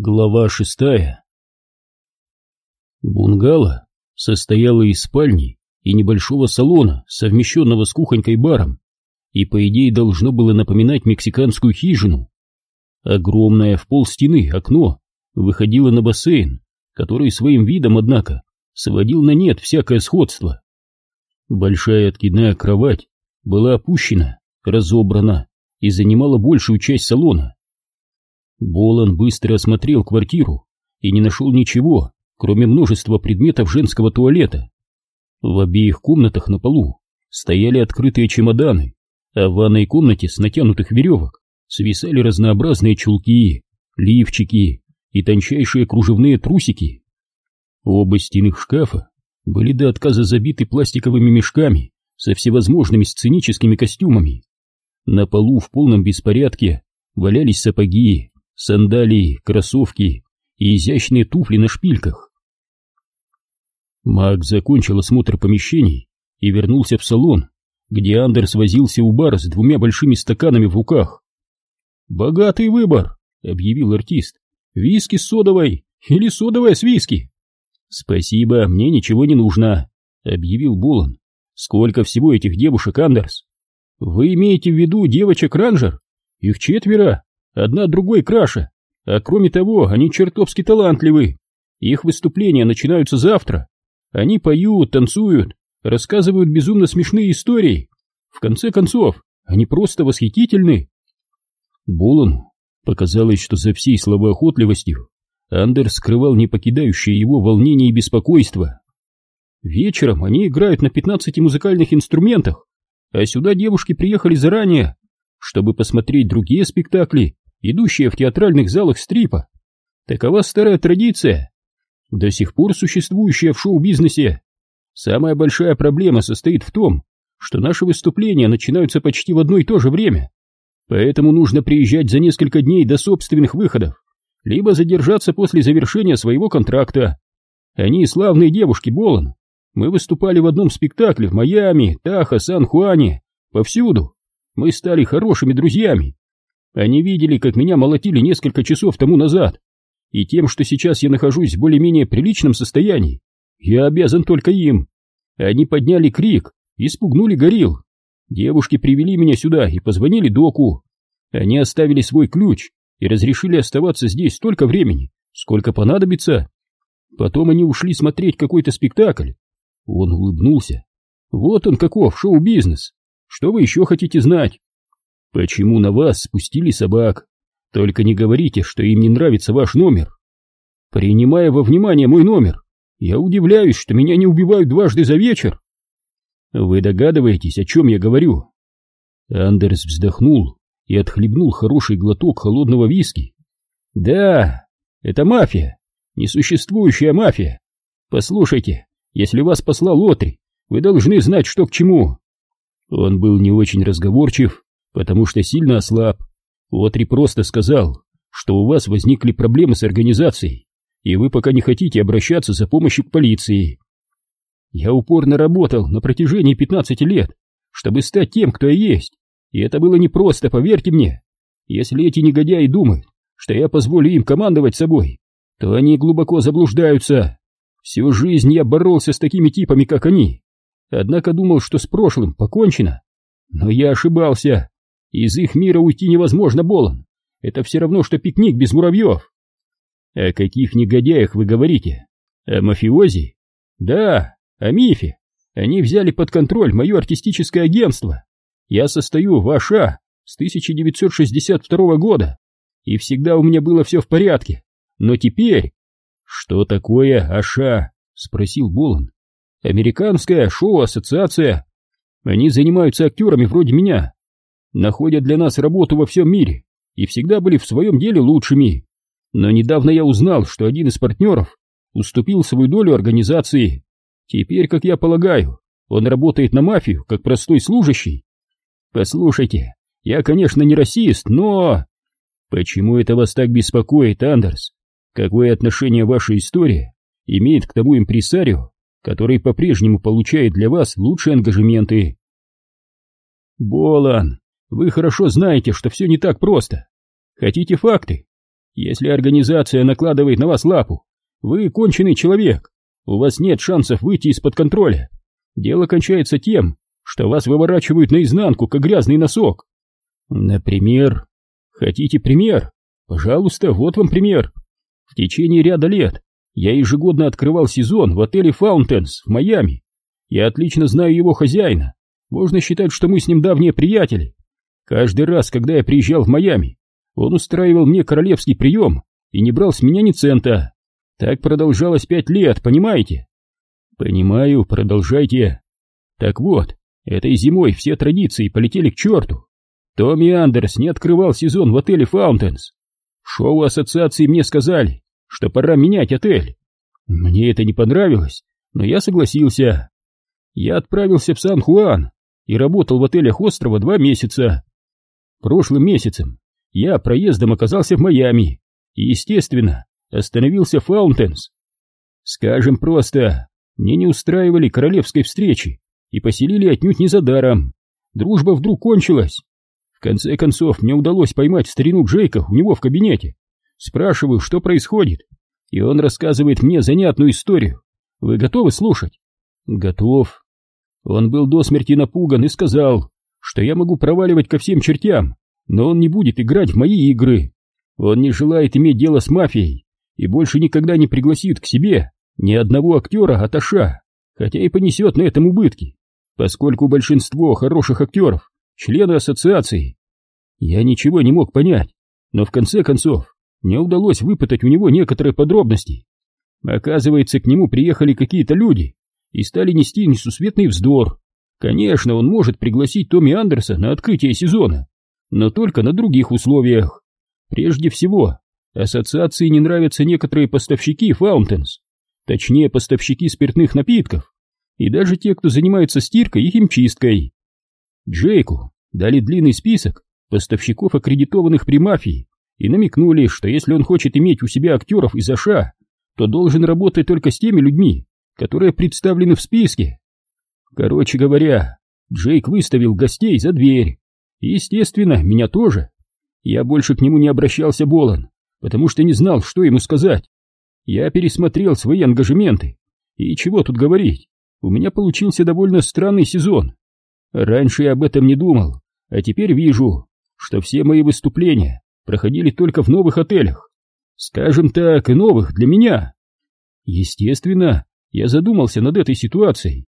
Глава шестая Бунгало состояло из спальни и небольшого салона, совмещенного с кухонькой баром, и по идее должно было напоминать мексиканскую хижину. Огромное в пол стены окно выходило на бассейн, который своим видом, однако, сводил на нет всякое сходство. Большая откидная кровать была опущена, разобрана и занимала большую часть салона. Болон быстро осмотрел квартиру и не нашел ничего, кроме множества предметов женского туалета. В обеих комнатах на полу стояли открытые чемоданы, а в ванной комнате с натянутых веревок свисали разнообразные чулки, лифчики и тончайшие кружевные трусики. Оба стенных шкафа были до отказа забиты пластиковыми мешками со всевозможными сценическими костюмами. На полу в полном беспорядке валялись сапоги, сандалии, кроссовки и изящные туфли на шпильках. Маг закончил осмотр помещений и вернулся в салон, где Андерс возился у бара с двумя большими стаканами в руках. «Богатый выбор», — объявил артист. «Виски с содовой или содовая с виски?» «Спасибо, мне ничего не нужно», — объявил Болон. «Сколько всего этих девушек, Андерс?» «Вы имеете в виду девочек-ранжер? Их четверо, одна другой краше, а кроме того, они чертовски талантливы. Их выступления начинаются завтра. Они поют, танцуют, рассказывают безумно смешные истории. В конце концов, они просто восхитительны. Болону показалось, что за всей словоохотливостью Андерс скрывал не покидающее его волнение и беспокойство. Вечером они играют на 15 музыкальных инструментах, а сюда девушки приехали заранее, чтобы посмотреть другие спектакли, идущие в театральных залах стрипа. Такова старая традиция, до сих пор существующая в шоу-бизнесе. Самая большая проблема состоит в том, что наши выступления начинаются почти в одно и то же время, поэтому нужно приезжать за несколько дней до собственных выходов, либо задержаться после завершения своего контракта. Они славные девушки, Болон. Мы выступали в одном спектакле в Майами, Тахо, Сан-Хуане, повсюду. Мы стали хорошими друзьями. Они видели, как меня молотили несколько часов тому назад. И тем, что сейчас я нахожусь в более-менее приличном состоянии, я обязан только им. Они подняли крик и спугнули горил. Девушки привели меня сюда и позвонили доку. Они оставили свой ключ и разрешили оставаться здесь столько времени, сколько понадобится. Потом они ушли смотреть какой-то спектакль. Он улыбнулся. Вот он каков, шоу-бизнес. Что вы еще хотите знать? Почему на вас спустили собак? Только не говорите, что им не нравится ваш номер. Принимая во внимание мой номер, я удивляюсь, что меня не убивают дважды за вечер. Вы догадываетесь, о чем я говорю? Андерс вздохнул и отхлебнул хороший глоток холодного виски. Да, это мафия, несуществующая мафия. Послушайте, если вас послал Лотри, вы должны знать, что к чему. Он был не очень разговорчив, потому что сильно ослаб. Отри просто сказал, что у вас возникли проблемы с организацией, и вы пока не хотите обращаться за помощью к полиции. Я упорно работал на протяжении 15 лет, чтобы стать тем, кто я есть, и это было непросто, поверьте мне. Если эти негодяи думают, что я позволю им командовать собой, то они глубоко заблуждаются. Всю жизнь я боролся с такими типами, как они, однако думал, что с прошлым покончено. Но я ошибался. Из их мира уйти невозможно, Болон. Это все равно, что пикник без муравьев. О каких негодяях вы говорите? О мафиози? Да, о мифе. Они взяли под контроль мое артистическое агентство. Я состою в АША с 1962 года, и всегда у меня было все в порядке. Но теперь... Что такое АША? Спросил Болон. Американская шоу-ассоциация. Они занимаются актерами вроде меня. Находят для нас работу во всем мире и всегда были в своем деле лучшими. Но недавно я узнал, что один из партнеров уступил свою долю организации. Теперь, как я полагаю, он работает на мафию, как простой служащий. Послушайте, я, конечно, не расист, но... Почему это вас так беспокоит, Андерс? Какое отношение ваша история имеет к тому импресарио, который по-прежнему получает для вас лучшие ангажементы. Болан, вы хорошо знаете, что все не так просто. Хотите факты? Если организация накладывает на вас лапу, вы конченый человек, у вас нет шансов выйти из-под контроля. Дело кончается тем, что вас выворачивают наизнанку, как грязный носок. Например, хотите пример? Пожалуйста, вот вам пример. В течение ряда лет я ежегодно открывал сезон в отеле Fountains в Майами. Я отлично знаю его хозяина. Можно считать, что мы с ним давние приятели. Каждый раз, когда я приезжал в Майами, он устраивал мне королевский прием и не брал с меня ни цента. Так продолжалось пять лет, понимаете? Понимаю, продолжайте. Так вот, этой зимой все традиции полетели к черту. Томми Андерс не открывал сезон в отеле Fountains. Шоу ассоциации мне сказали, что пора менять отель. Мне это не понравилось, но я согласился. Я отправился в Сан-Хуан и работал в отелях острова два месяца. Прошлым месяцем я проездом оказался в Майами и, естественно, остановился в Фаунтенс. Скажем просто, мне не устраивали королевской встречи и поселили отнюдь не за даром. Дружба вдруг кончилась. В конце концов, мне удалось поймать старину Джейка у него в кабинете. Спрашиваю, что происходит, и он рассказывает мне занятную историю. Вы готовы слушать? Готов. Он был до смерти напуган и сказал, что я могу проваливать ко всем чертям, но он не будет играть в мои игры. Он не желает иметь дело с мафией и больше никогда не пригласит к себе ни одного актера от Аша, хотя и понесет на этом убытки, поскольку большинство хороших актеров — члены ассоциации. Я ничего не мог понять, но в конце концов мне удалось выпытать у него некоторые подробности. Оказывается, к нему приехали какие-то люди и стали нести несусветный вздор. Конечно, он может пригласить Томми Андерса на открытие сезона, но только на других условиях. Прежде всего, ассоциации не нравятся некоторые поставщики Fountains, точнее поставщики спиртных напитков, и даже те, кто занимается стиркой и химчисткой. Джейку дали длинный список поставщиков, аккредитованных при мафии, и намекнули, что если он хочет иметь у себя актеров из Аша, то должен работать только с теми людьми, которые представлены в списке. Короче говоря, Джейк выставил гостей за дверь, Естественно, меня тоже. Я больше к нему не обращался Болон, потому что не знал, что ему сказать. Я пересмотрел свои ангажементы. И чего тут говорить, у меня получился довольно странный сезон. Раньше я об этом не думал, а теперь вижу, что все мои выступления проходили только в новых отелях. Скажем так, новых для меня. Естественно, я задумался над этой ситуацией.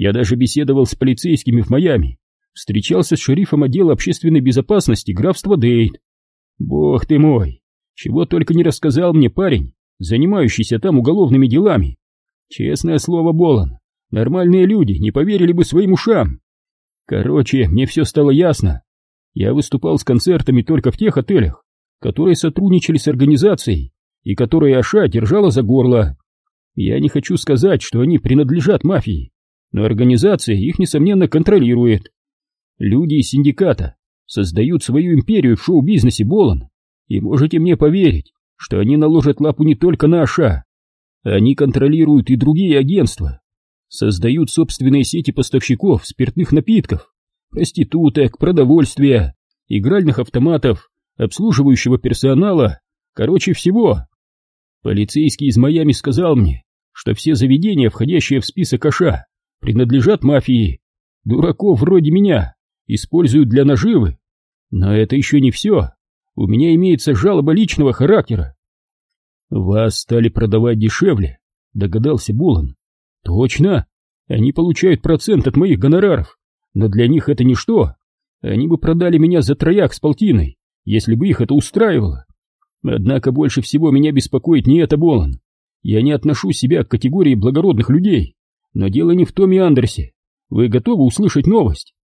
Я даже беседовал с полицейскими в Майами встречался с шерифом отдела общественной безопасности графства Дейт. Бог ты мой, чего только не рассказал мне парень, занимающийся там уголовными делами. Честное слово, Болон, нормальные люди не поверили бы своим ушам. Короче, мне все стало ясно. Я выступал с концертами только в тех отелях, которые сотрудничали с организацией и которые Аша держала за горло. Я не хочу сказать, что они принадлежат мафии, но организация их, несомненно, контролирует. Люди из синдиката создают свою империю в шоу-бизнесе Болон, и можете мне поверить, что они наложат лапу не только на Аша. Они контролируют и другие агентства, создают собственные сети поставщиков спиртных напитков, проституток, продовольствия, игральных автоматов, обслуживающего персонала, короче всего. Полицейский из Майами сказал мне, что все заведения, входящие в список Аша, принадлежат мафии. Дураков вроде меня используют для наживы. Но это еще не все. У меня имеется жалоба личного характера. Вас стали продавать дешевле, догадался Булан. Точно. Они получают процент от моих гонораров. Но для них это ничто. Они бы продали меня за трояк с полтиной, если бы их это устраивало. Однако больше всего меня беспокоит не это, Болан. Я не отношу себя к категории благородных людей. Но дело не в Томе Андерсе. Вы готовы услышать новость?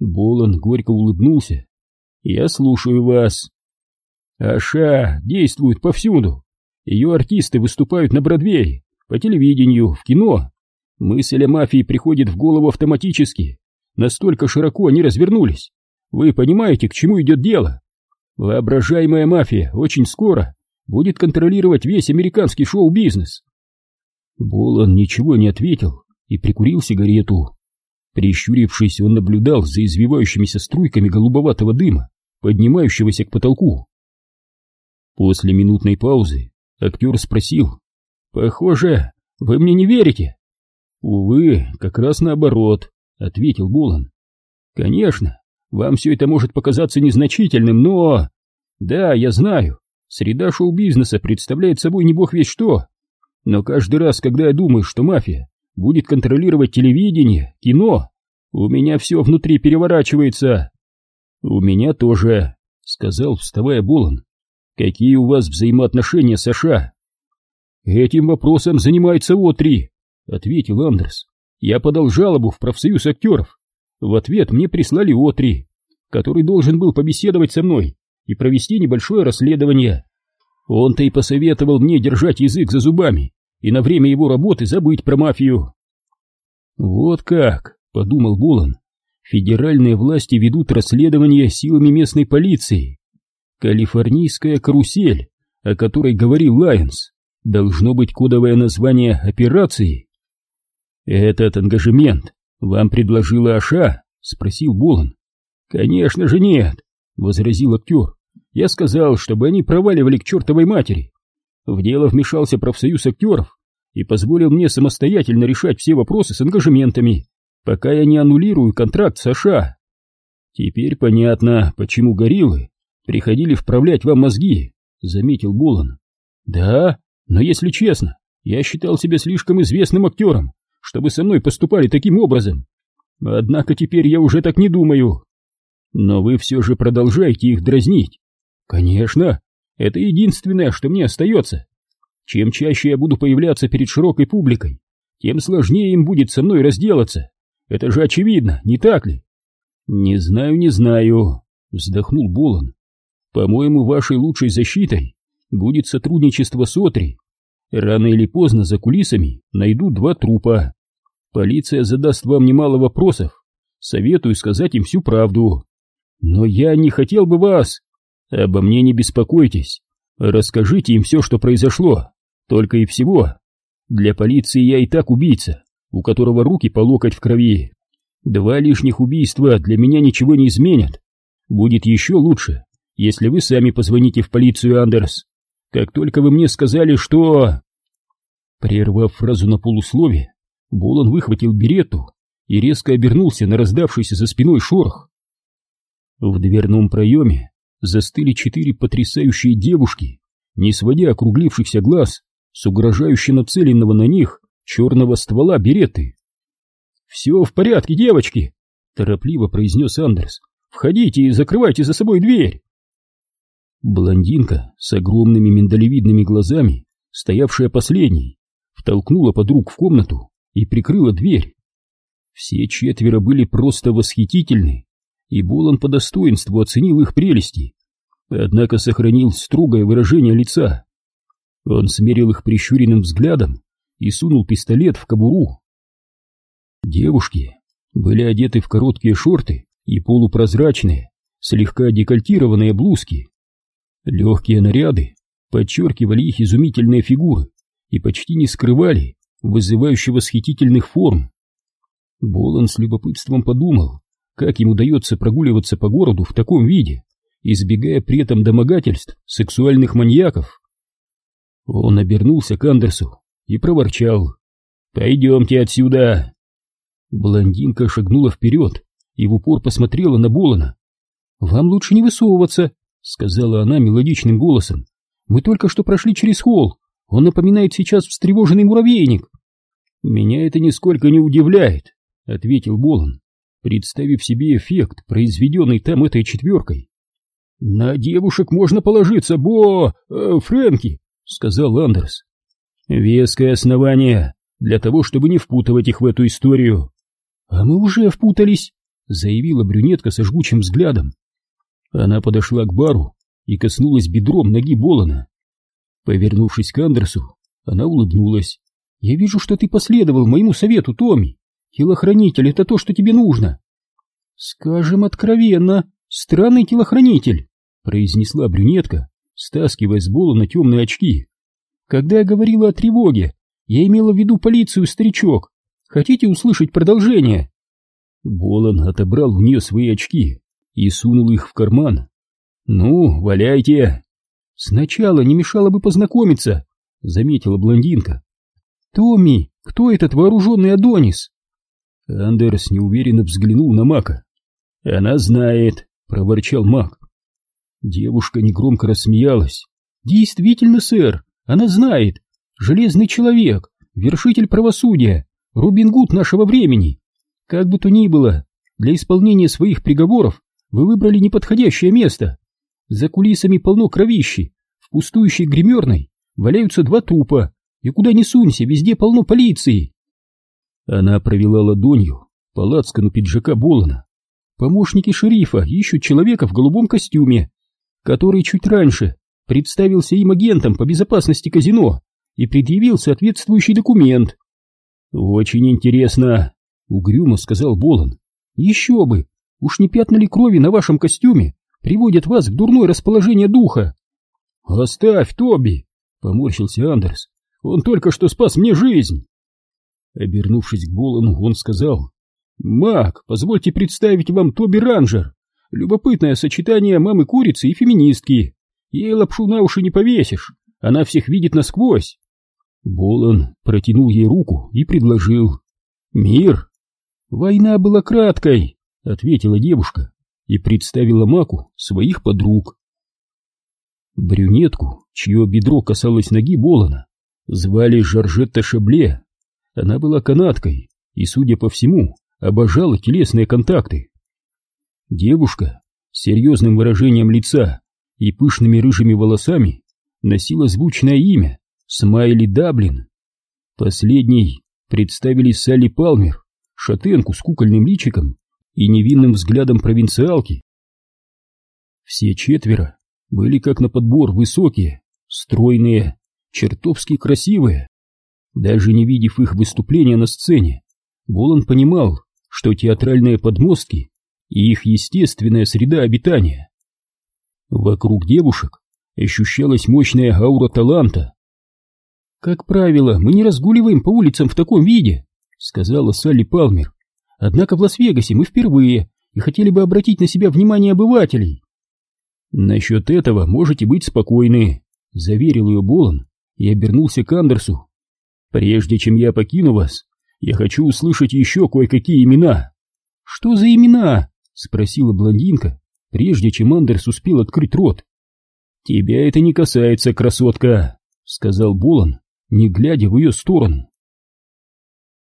Болон горько улыбнулся. «Я слушаю вас». «Аша действует повсюду. Ее артисты выступают на Бродвее, по телевидению, в кино. Мысль о мафии приходит в голову автоматически. Настолько широко они развернулись. Вы понимаете, к чему идет дело? Воображаемая мафия очень скоро будет контролировать весь американский шоу-бизнес». Болон ничего не ответил и прикурил сигарету. Прищурившись, он наблюдал за извивающимися струйками голубоватого дыма, поднимающегося к потолку. После минутной паузы актер спросил. «Похоже, вы мне не верите?» «Увы, как раз наоборот», — ответил Болон. «Конечно, вам все это может показаться незначительным, но...» «Да, я знаю, среда шоу-бизнеса представляет собой не бог весь что. Но каждый раз, когда я думаю, что мафия будет контролировать телевидение, кино, у меня все внутри переворачивается». «У меня тоже», — сказал, вставая Болон. «Какие у вас взаимоотношения с США?» «Этим вопросом занимается Отри», — ответил Андерс. «Я подал жалобу в профсоюз актеров. В ответ мне прислали Отри, который должен был побеседовать со мной и провести небольшое расследование. Он-то и посоветовал мне держать язык за зубами и на время его работы забыть про мафию». «Вот как», — подумал Болон, — «федеральные власти ведут расследование силами местной полиции. Калифорнийская карусель, о которой говорил Лайонс, должно быть кодовое название операции. «Этот ангажемент вам предложила Аша?» — спросил Болон. «Конечно же нет», — возразил актер. «Я сказал, чтобы они проваливали к чертовой матери. В дело вмешался профсоюз актеров и позволил мне самостоятельно решать все вопросы с ангажементами, пока я не аннулирую контракт с Аша. Теперь понятно, почему гориллы приходили вправлять вам мозги», — заметил Болон. «Да, но если честно, я считал себя слишком известным актером, чтобы со мной поступали таким образом. Однако теперь я уже так не думаю. Но вы все же продолжаете их дразнить. Конечно, это единственное, что мне остается. Чем чаще я буду появляться перед широкой публикой, тем сложнее им будет со мной разделаться. Это же очевидно, не так ли? Не знаю, не знаю, вздохнул Болон. По-моему, вашей лучшей защитой будет сотрудничество с Отри. Рано или поздно за кулисами найдут два трупа. Полиция задаст вам немало вопросов. Советую сказать им всю правду. Но я не хотел бы вас. Обо мне не беспокойтесь. Расскажите им все, что произошло. Только и всего. Для полиции я и так убийца, у которого руки по локоть в крови. Два лишних убийства для меня ничего не изменят. Будет еще лучше, если вы сами позвоните в полицию, Андерс. Как только вы мне сказали, что...» Прервав фразу на полуслове, Болон выхватил берету и резко обернулся на раздавшийся за спиной шорох. В дверном проеме застыли четыре потрясающие девушки, не сводя округлившихся глаз с угрожающе нацеленного на них черного ствола береты. «Все в порядке, девочки!» — торопливо произнес Андерс. «Входите и закрывайте за собой дверь!» Блондинка с огромными миндалевидными глазами, стоявшая последней, втолкнула подруг в комнату и прикрыла дверь. Все четверо были просто восхитительны, и Болон по достоинству оценил их прелести, однако сохранил строгое выражение лица. Он смерил их прищуренным взглядом и сунул пистолет в кобуру. Девушки были одеты в короткие шорты и полупрозрачные, слегка декольтированные блузки. Легкие наряды подчеркивали их изумительные фигуры и почти не скрывали вызывающих восхитительных форм. Болон с любопытством подумал, как ему удается прогуливаться по городу в таком виде, избегая при этом домогательств сексуальных маньяков. Он обернулся к Андерсу и проворчал. «Пойдемте отсюда!» Блондинка шагнула вперед и в упор посмотрела на Болона. «Вам лучше не высовываться», — сказала она мелодичным голосом. «Мы только что прошли через холл. Он напоминает сейчас встревоженный муравейник». «Меня это нисколько не удивляет», — ответил Болон, представив себе эффект, произведенный там этой четверкой. «На девушек можно положиться, Бо... Э, Фрэнки», — сказал Андерс. «Веское основание для того, чтобы не впутывать их в эту историю». «А мы уже впутались», — заявила брюнетка со жгучим взглядом. Она подошла к бару и коснулась бедром ноги Болона. Повернувшись к Андерсу, она улыбнулась. «Я вижу, что ты последовал моему совету, Томми. Телохранитель — это то, что тебе нужно». «Скажем откровенно, странный телохранитель», — произнесла брюнетка, стаскивая с Болона темные очки. «Когда я говорила о тревоге, я имела в виду полицию, старичок. Хотите услышать продолжение?» Болон отобрал у нее свои очки и сунул их в карман. «Ну, валяйте!» Сначала не мешало бы познакомиться, заметила блондинка. Томми, кто этот вооруженный Адонис? Андерс неуверенно взглянул на Мака. Она знает, проворчал Мак. Девушка негромко рассмеялась. Действительно, сэр, она знает. Железный человек, вершитель правосудия, Рубин Гуд нашего времени. Как бы то ни было, для исполнения своих приговоров вы выбрали неподходящее место. За кулисами полно кровищи, в пустующей гримерной валяются два трупа, и куда ни сунься, везде полно полиции. Она провела ладонью по лацкану пиджака Болана. Помощники шерифа ищут человека в голубом костюме, который чуть раньше представился им агентом по безопасности казино и предъявил соответствующий документ. «Очень интересно», — угрюмо сказал Болан. «Еще бы! Уж не пятна ли крови на вашем костюме приводят вас к дурное расположение духа?» «Оставь, Тоби!» — поморщился Андерс. «Он только что спас мне жизнь!» Обернувшись к Болану, он сказал. «Мак, позвольте представить вам Тоби Ранжер. Любопытное сочетание мамы-курицы и феминистки. Ей лапшу на уши не повесишь, она всех видит насквозь». Болан протянул ей руку и предложил. «Мир!» «Война была краткой», — ответила девушка и представила Маку своих подруг. Брюнетку, чье бедро касалось ноги Болана, звали Жоржетта Шабле. Она была канаткой и, судя по всему, обожала телесные контакты. Девушка с серьезным выражением лица и пышными рыжими волосами носила звучное имя Смайли Даблин. Последней представили Салли Палмер, шатенку с кукольным личиком и невинным взглядом провинциалки. Все четверо были как на подбор высокие, стройные, чертовски красивые. Даже не видев их выступления на сцене, Болон понимал, что театральные подмостки и их естественная среда обитания. Вокруг девушек ощущалась мощная аура таланта. «Как правило, мы не разгуливаем по улицам в таком виде», — сказала Салли Палмер. «Однако в Лас-Вегасе мы впервые и хотели бы обратить на себя внимание обывателей». «Насчет этого можете быть спокойны», — заверил ее Болон и обернулся к Андерсу. «Прежде чем я покину вас, я хочу услышать еще кое-какие имена». «Что за имена?» — спросила блондинка, прежде чем Андерс успел открыть рот. «Тебя это не касается, красотка», — сказал Болон, не глядя в ее сторону.